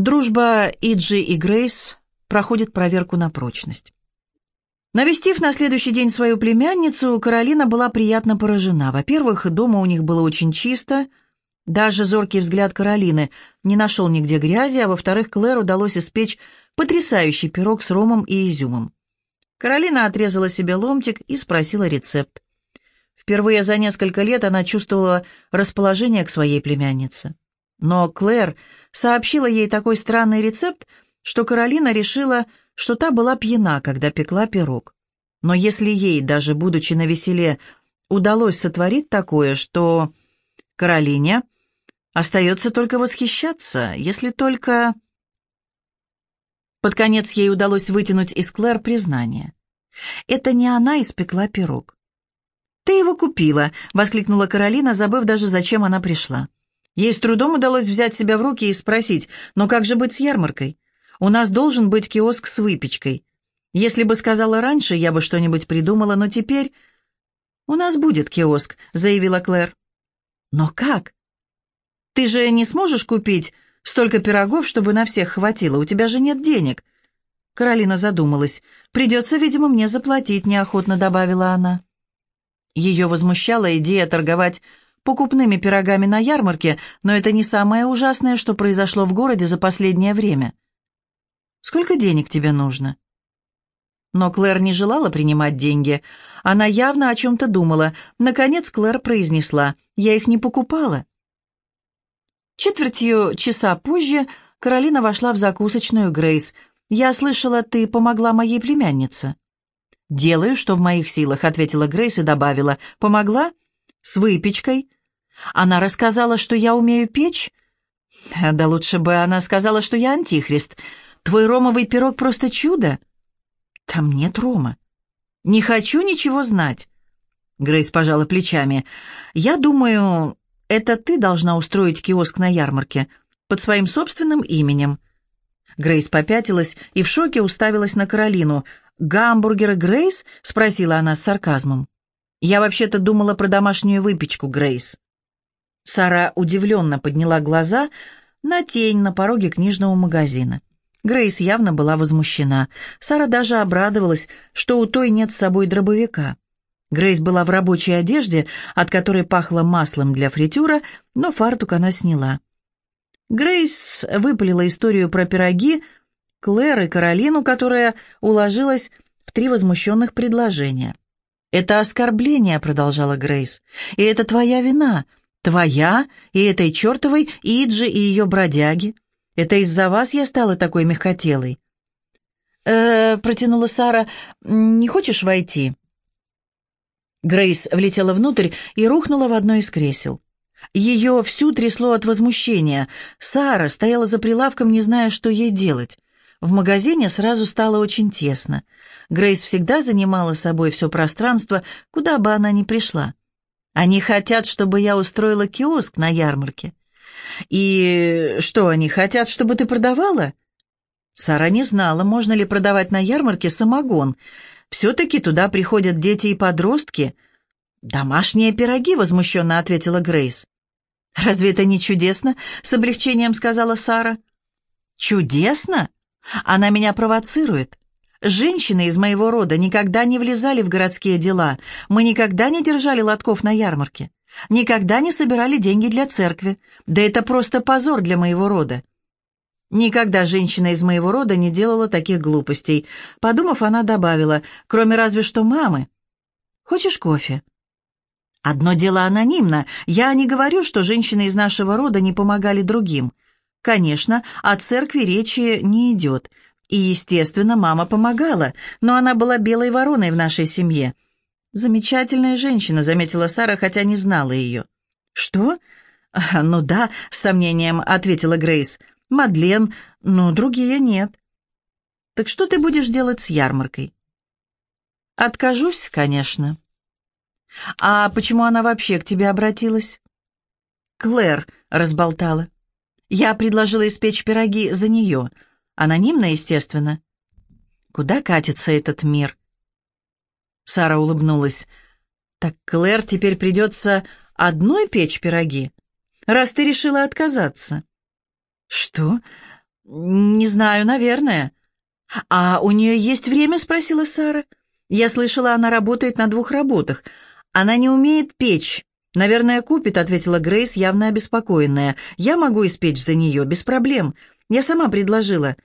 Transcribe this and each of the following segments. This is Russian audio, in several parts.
Дружба Иджи и Грейс проходит проверку на прочность. Навестив на следующий день свою племянницу, Каролина была приятно поражена. Во-первых, дома у них было очень чисто, даже зоркий взгляд Каролины не нашел нигде грязи, а во-вторых, Клэр удалось испечь потрясающий пирог с ромом и изюмом. Каролина отрезала себе ломтик и спросила рецепт. Впервые за несколько лет она чувствовала расположение к своей племяннице. Но Клэр сообщила ей такой странный рецепт, что Каролина решила, что та была пьяна, когда пекла пирог. Но если ей, даже будучи на веселе, удалось сотворить такое, что Каролине остается только восхищаться, если только... Под конец ей удалось вытянуть из Клэр признание. Это не она испекла пирог. «Ты его купила!» — воскликнула Каролина, забыв даже, зачем она пришла. Ей с трудом удалось взять себя в руки и спросить, «Но как же быть с ярмаркой? У нас должен быть киоск с выпечкой. Если бы сказала раньше, я бы что-нибудь придумала, но теперь...» «У нас будет киоск», — заявила Клэр. «Но как? Ты же не сможешь купить столько пирогов, чтобы на всех хватило, у тебя же нет денег». Каролина задумалась. «Придется, видимо, мне заплатить», — неохотно добавила она. Ее возмущала идея торговать покупными пирогами на ярмарке, но это не самое ужасное, что произошло в городе за последнее время. «Сколько денег тебе нужно?» Но Клэр не желала принимать деньги. Она явно о чем-то думала. Наконец Клэр произнесла, «Я их не покупала». Четвертью часа позже Каролина вошла в закусочную Грейс. «Я слышала, ты помогла моей племяннице». «Делаю, что в моих силах», — ответила Грейс и добавила. «Помогла? С выпечкой?» «Она рассказала, что я умею печь?» «Да лучше бы она сказала, что я антихрист. Твой ромовый пирог просто чудо». «Там нет рома». «Не хочу ничего знать». Грейс пожала плечами. «Я думаю, это ты должна устроить киоск на ярмарке под своим собственным именем». Грейс попятилась и в шоке уставилась на Каролину. «Гамбургеры Грейс?» — спросила она с сарказмом. «Я вообще-то думала про домашнюю выпечку, Грейс». Сара удивленно подняла глаза на тень на пороге книжного магазина. Грейс явно была возмущена. Сара даже обрадовалась, что у той нет с собой дробовика. Грейс была в рабочей одежде, от которой пахло маслом для фритюра, но фартук она сняла. Грейс выпалила историю про пироги, Клэр и Каролину, которая уложилась в три возмущенных предложения. «Это оскорбление», — продолжала Грейс, — «и это твоя вина, твоя и этой чертовой Иджи и ее бродяги. Это из-за вас я стала такой мягкотелой». «Э-э», протянула Сара, — «не хочешь войти?» Грейс влетела внутрь и рухнула в одно из кресел. Ее всю трясло от возмущения. Сара стояла за прилавком, не зная, что ей делать. В магазине сразу стало очень тесно. Грейс всегда занимала собой все пространство, куда бы она ни пришла. Они хотят, чтобы я устроила киоск на ярмарке. И что они хотят, чтобы ты продавала? Сара не знала, можно ли продавать на ярмарке самогон. Все-таки туда приходят дети и подростки. «Домашние пироги», — возмущенно ответила Грейс. «Разве это не чудесно?» — с облегчением сказала Сара. «Чудесно? Она меня провоцирует. Женщины из моего рода никогда не влезали в городские дела. Мы никогда не держали лотков на ярмарке. Никогда не собирали деньги для церкви. Да это просто позор для моего рода. Никогда женщина из моего рода не делала таких глупостей. Подумав, она добавила, кроме разве что мамы. «Хочешь кофе?» «Одно дело анонимно. Я не говорю, что женщины из нашего рода не помогали другим. Конечно, о церкви речи не идет. И, естественно, мама помогала, но она была белой вороной в нашей семье. «Замечательная женщина», — заметила Сара, хотя не знала ее. «Что?» «Ну да», — с сомнением ответила Грейс. «Мадлен, но другие нет». «Так что ты будешь делать с ярмаркой?» «Откажусь, конечно». «А почему она вообще к тебе обратилась?» «Клэр разболтала». Я предложила испечь пироги за нее. Анонимно, естественно. Куда катится этот мир? Сара улыбнулась. Так Клэр теперь придется одной печь пироги, раз ты решила отказаться. Что? «Не знаю, наверное». «А у нее есть время?» — спросила Сара. «Я слышала, она работает на двух работах. Она не умеет печь. Наверное, купит», — ответила Грейс, явно обеспокоенная. «Я могу испечь за нее, без проблем. Я сама предложила».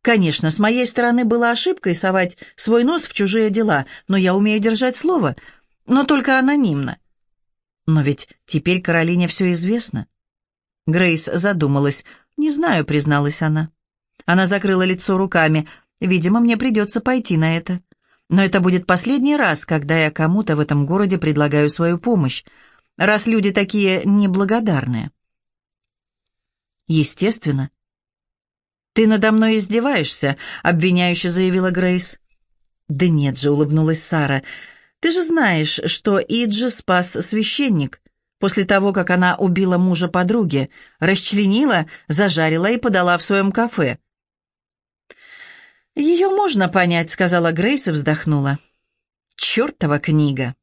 «Конечно, с моей стороны была ошибкой совать свой нос в чужие дела, но я умею держать слово, но только анонимно». «Но ведь теперь Каролине все известно». Грейс задумалась. «Не знаю», — призналась она. Она закрыла лицо руками. «Видимо, мне придется пойти на это. Но это будет последний раз, когда я кому-то в этом городе предлагаю свою помощь, раз люди такие неблагодарные». «Естественно». «Ты надо мной издеваешься», — обвиняюще заявила Грейс. «Да нет же», — улыбнулась Сара. «Ты же знаешь, что Иджи спас священник после того, как она убила мужа подруги, расчленила, зажарила и подала в своем кафе. «Ее можно понять», — сказала Грейс и вздохнула. «Чертова книга!»